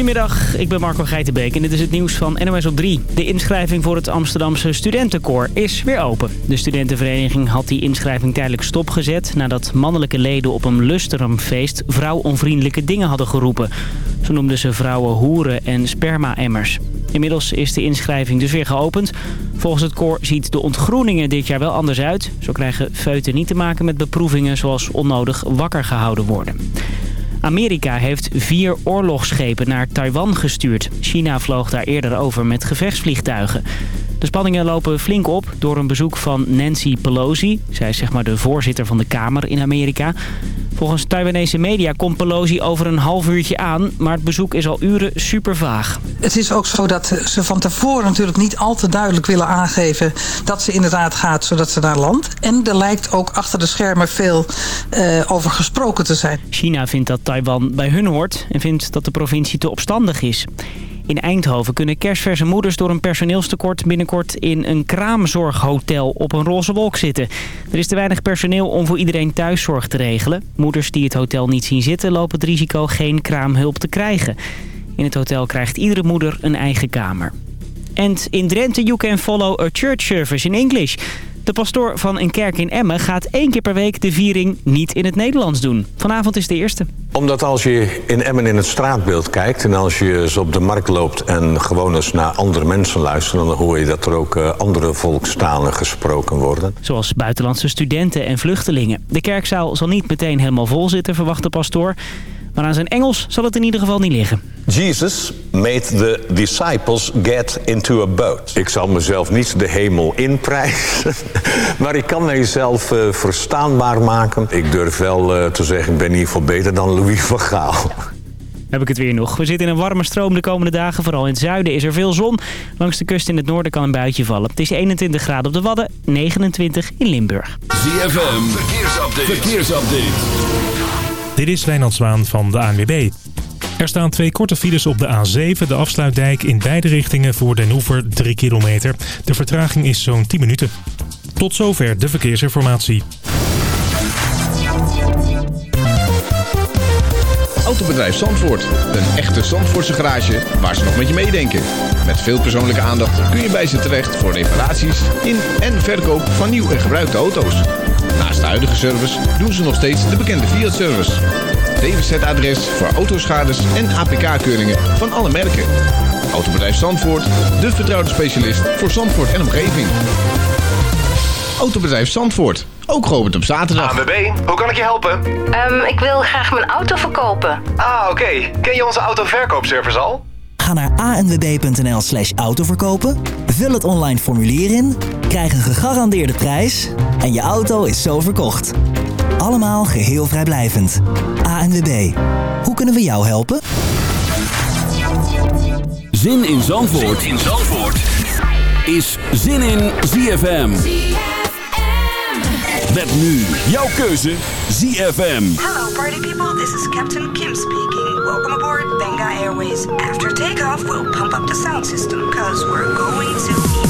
Goedemiddag, ik ben Marco Geitenbeek en dit is het nieuws van NOS op 3. De inschrijving voor het Amsterdamse studentenkoor is weer open. De studentenvereniging had die inschrijving tijdelijk stopgezet... nadat mannelijke leden op een lusterumfeest vrouwonvriendelijke dingen hadden geroepen. Zo noemden ze vrouwen hoeren en sperma-emmers. Inmiddels is de inschrijving dus weer geopend. Volgens het koor ziet de ontgroeningen dit jaar wel anders uit. Zo krijgen feuten niet te maken met beproevingen zoals onnodig wakker gehouden worden. Amerika heeft vier oorlogsschepen naar Taiwan gestuurd. China vloog daar eerder over met gevechtsvliegtuigen. De spanningen lopen flink op door een bezoek van Nancy Pelosi. Zij is zeg maar de voorzitter van de Kamer in Amerika. Volgens Taiwanese media komt Pelosi over een half uurtje aan... maar het bezoek is al uren super vaag. Het is ook zo dat ze van tevoren natuurlijk niet al te duidelijk willen aangeven... dat ze inderdaad gaat zodat ze daar landt. En er lijkt ook achter de schermen veel uh, over gesproken te zijn. China vindt dat Taiwan bij hun hoort... en vindt dat de provincie te opstandig is. In Eindhoven kunnen kerstverse moeders door een personeelstekort binnenkort in een kraamzorghotel op een roze wolk zitten. Er is te weinig personeel om voor iedereen thuiszorg te regelen. Moeders die het hotel niet zien zitten lopen het risico geen kraamhulp te krijgen. In het hotel krijgt iedere moeder een eigen kamer. En in Drenthe you can follow a church service in English. De pastoor van een kerk in Emmen gaat één keer per week de viering niet in het Nederlands doen. Vanavond is de eerste. Omdat als je in Emmen in het straatbeeld kijkt... en als je eens op de markt loopt en gewoon eens naar andere mensen luistert... dan hoor je dat er ook uh, andere volkstalen gesproken worden. Zoals buitenlandse studenten en vluchtelingen. De kerkzaal zal niet meteen helemaal vol zitten, verwacht de pastoor... Maar aan zijn Engels zal het in ieder geval niet liggen. Jesus made the disciples get into a boat. Ik zal mezelf niet de hemel inprijzen. maar ik kan mijzelf uh, verstaanbaar maken. Ik durf wel uh, te zeggen, ik ben in ieder geval beter dan Louis van Gaal. Heb ik het weer nog. We zitten in een warme stroom de komende dagen. Vooral in het zuiden is er veel zon. Langs de kust in het noorden kan een buitje vallen. Het is 21 graden op de Wadden, 29 in Limburg. ZFM, verkeersupdate. verkeersupdate. Dit is Wijnand Zwaan van de ANWB. Er staan twee korte files op de A7, de afsluitdijk in beide richtingen voor Den Oever 3 kilometer. De vertraging is zo'n 10 minuten. Tot zover de verkeersinformatie. Autobedrijf Zandvoort. Een echte Zandvoortse garage waar ze nog met je meedenken. Met veel persoonlijke aandacht kun je bij ze terecht voor reparaties in en verkoop van nieuw en gebruikte auto's. Naast de huidige service doen ze nog steeds de bekende Fiat-service. DWZ-adres voor autoschades en APK-keuringen van alle merken. Autobedrijf Zandvoort, de vertrouwde specialist voor Zandvoort en omgeving. Autobedrijf Zandvoort, ook geopend op zaterdag. ANWB, hoe kan ik je helpen? Um, ik wil graag mijn auto verkopen. Ah, oké. Okay. Ken je onze autoverkoopservice al? Ga naar anwb.nl slash autoverkopen, vul het online formulier in, krijg een gegarandeerde prijs en je auto is zo verkocht. Allemaal geheel vrijblijvend. ANWB, hoe kunnen we jou helpen? Zin in Zandvoort, zin in Zandvoort. is Zin in ZFM. Met nu jouw keuze ZFM. Hello party people, this is Captain Kim speaking. Welcome aboard Benga Airways. After takeoff, we'll pump up the sound system, cause we're going to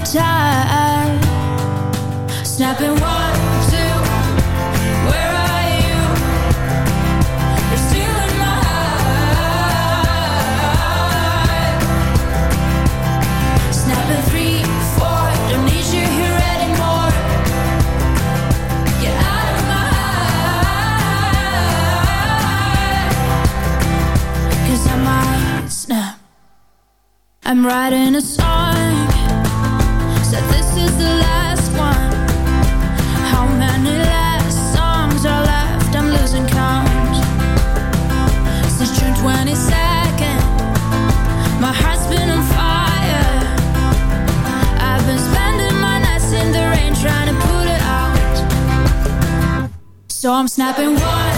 time. Snapping one, two, where are you? You're still in my heart. Snapping three, four, don't need you here anymore. Get out of my heart. I might snap. I'm riding a So I'm snapping one.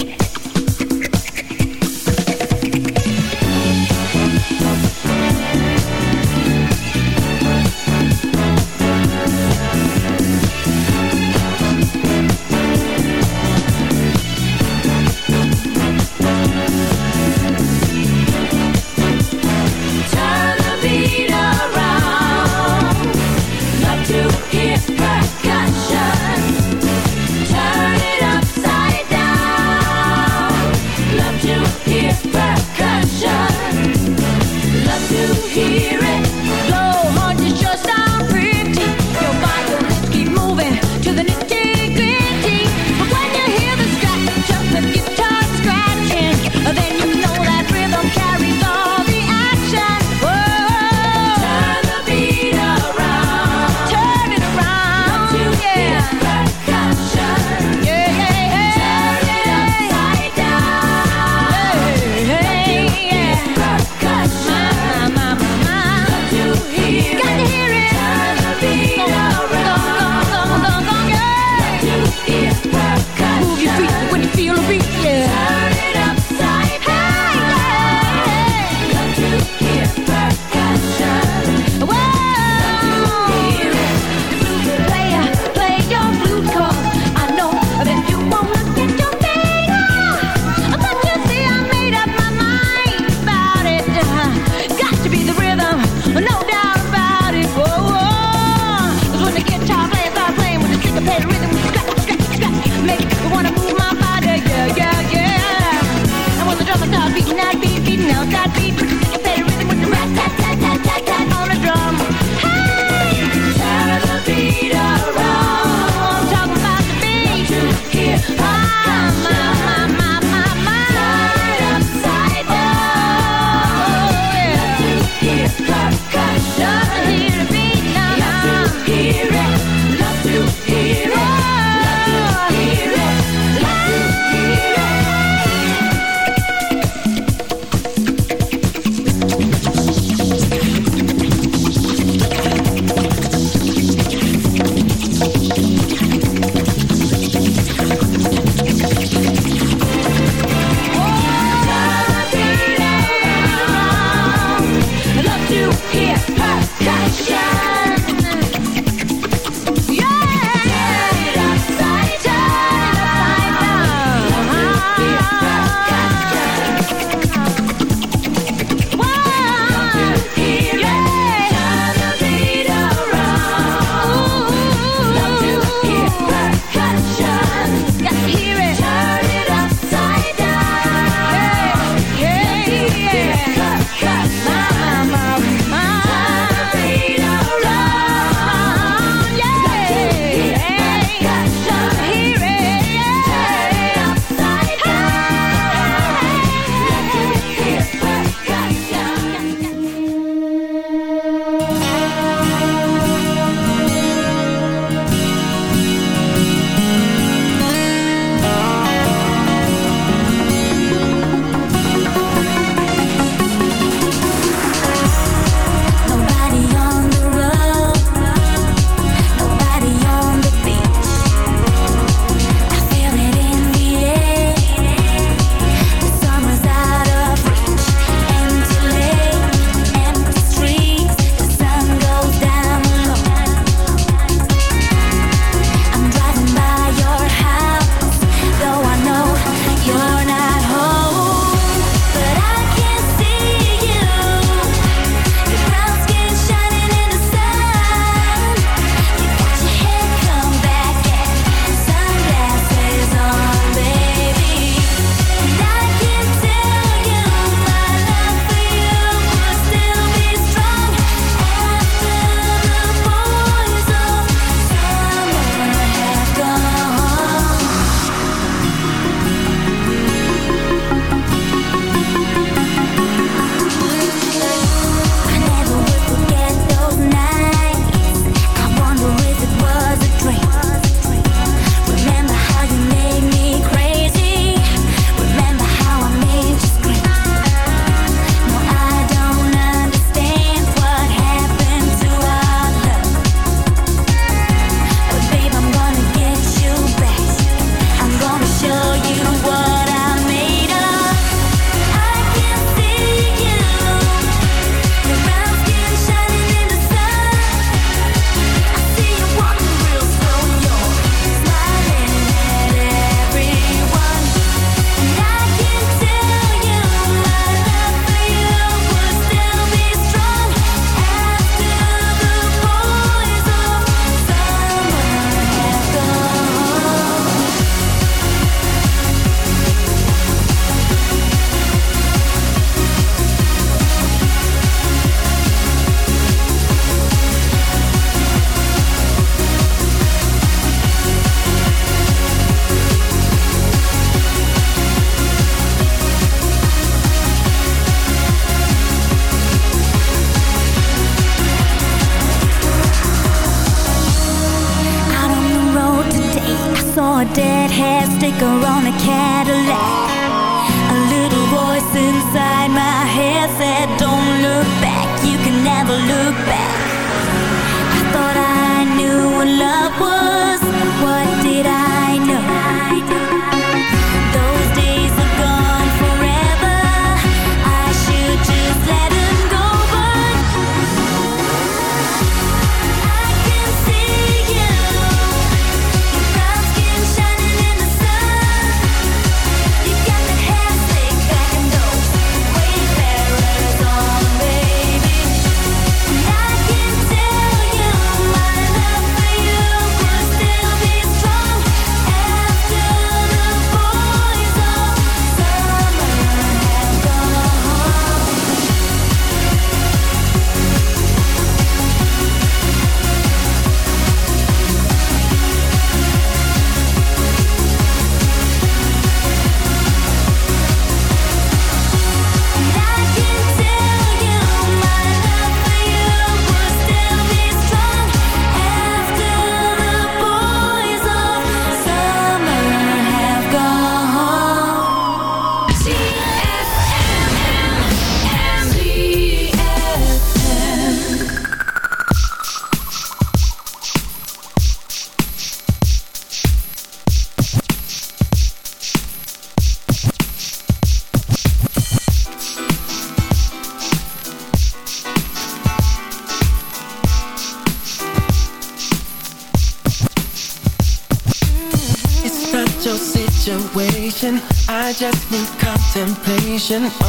attention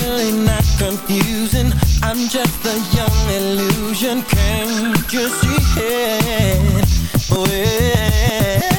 really not confusing I'm just a young illusion Can't you see it? Oh yeah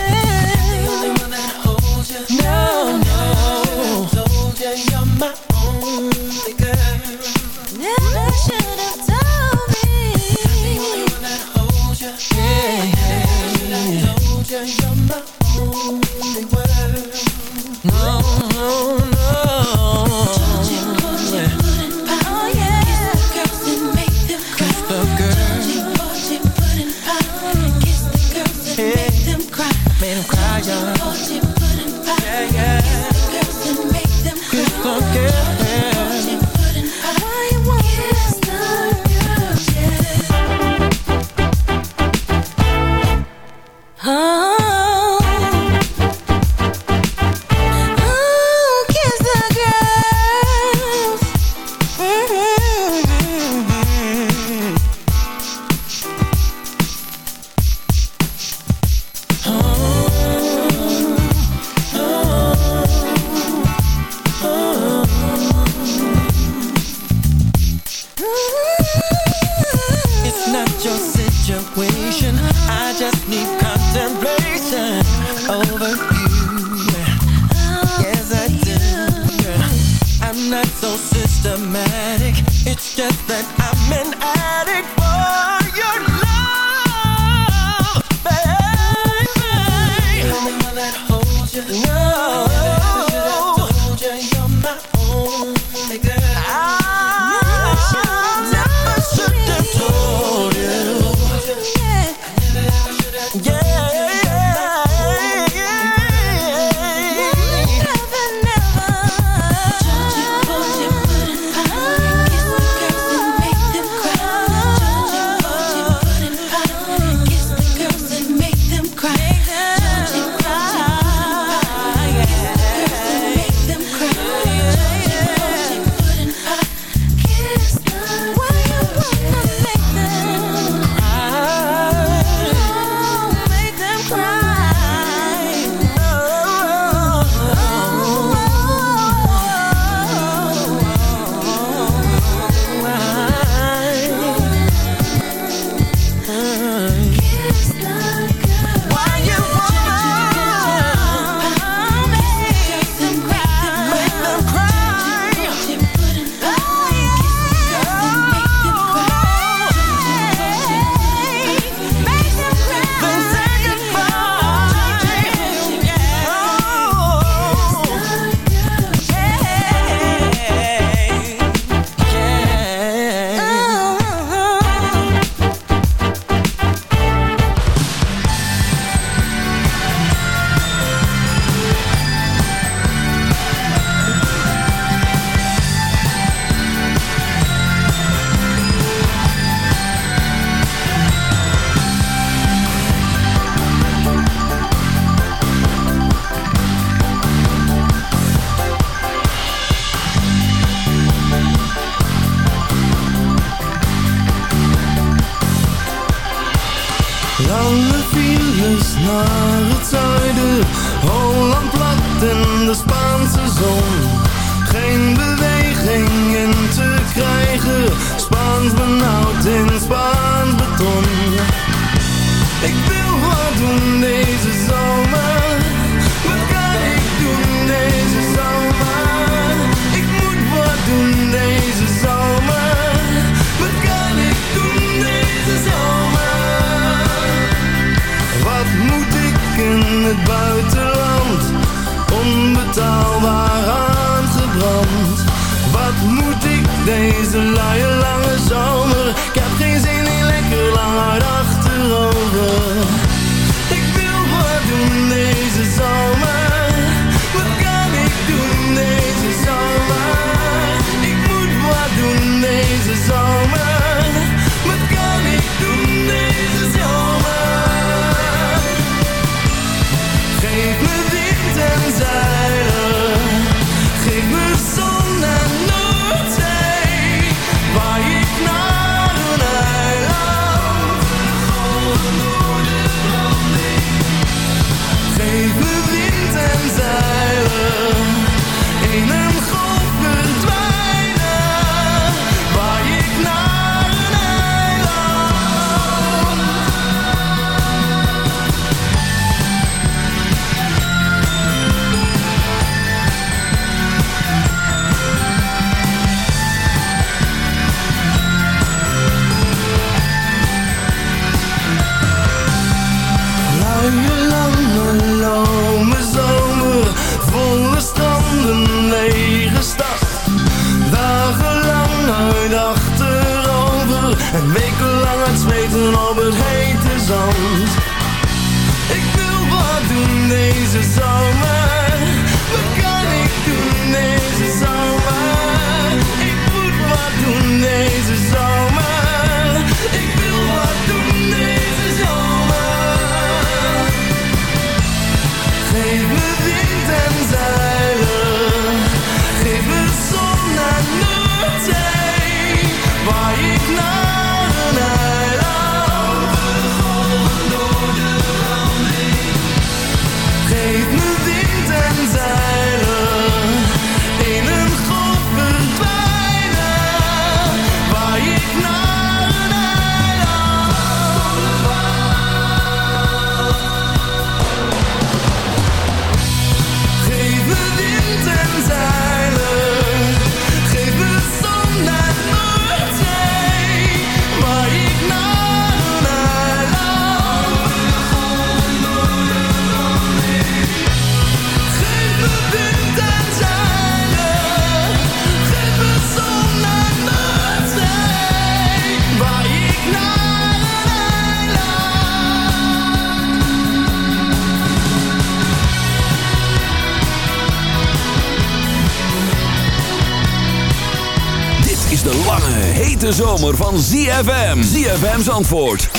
hete zomer van ZFM. ZFM's antwoord 106.9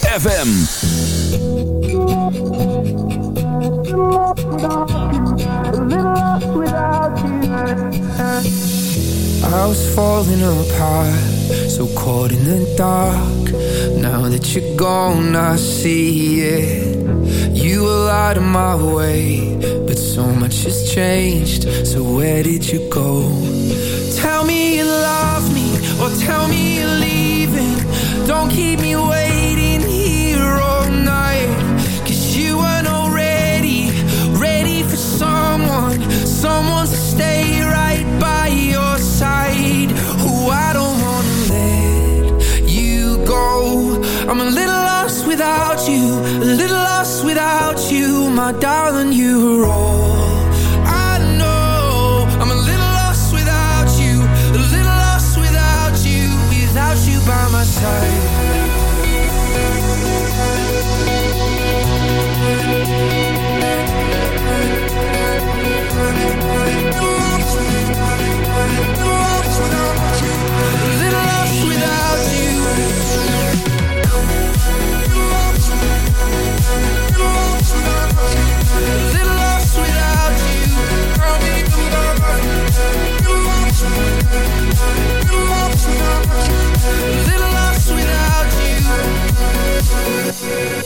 FM. I was falling apart, so caught in the dark. Now that you're gone, I see it. You were out of my way, but so much has changed. So where did you go? die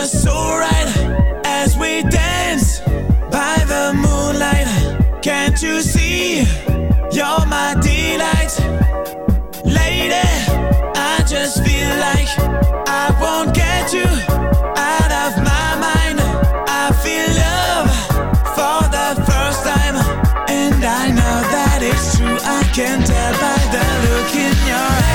just so right as we dance by the moonlight. Can't you see? You're my delight, lady. I just feel like I won't get you out of my mind. I feel love for the first time, and I know that it's true. I can tell by the look in your eyes.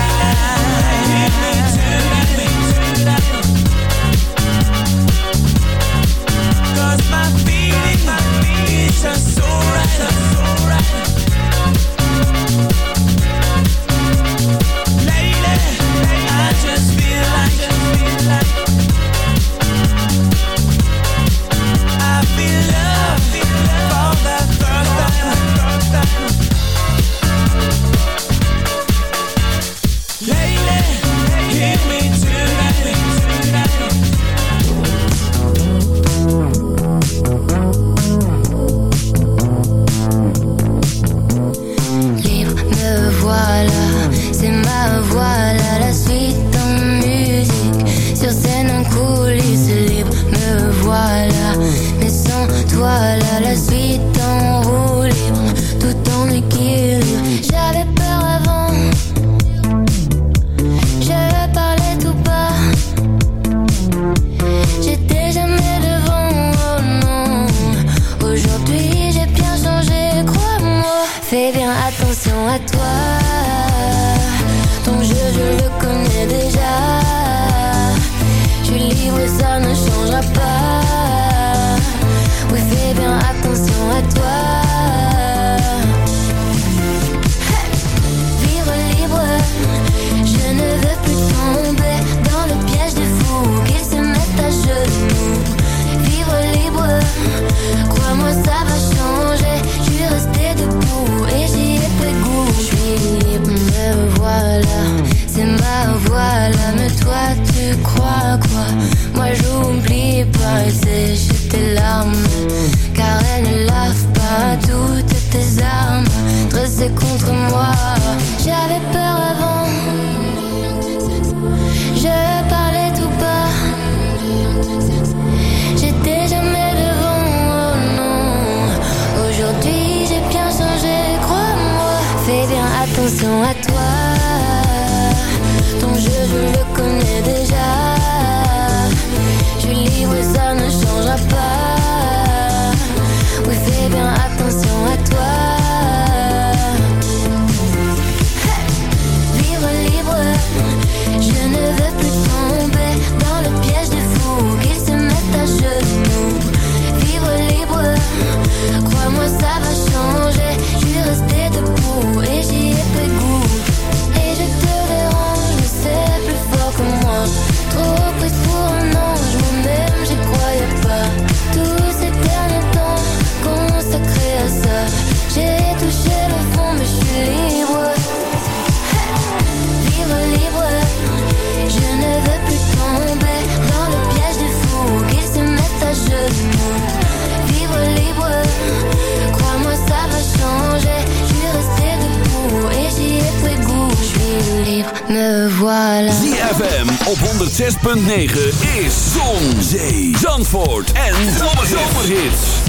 me voilà. ZFM op 106.9 is Zon, Zee, Zandvoort en Zomerhits.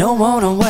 Don't wanna wait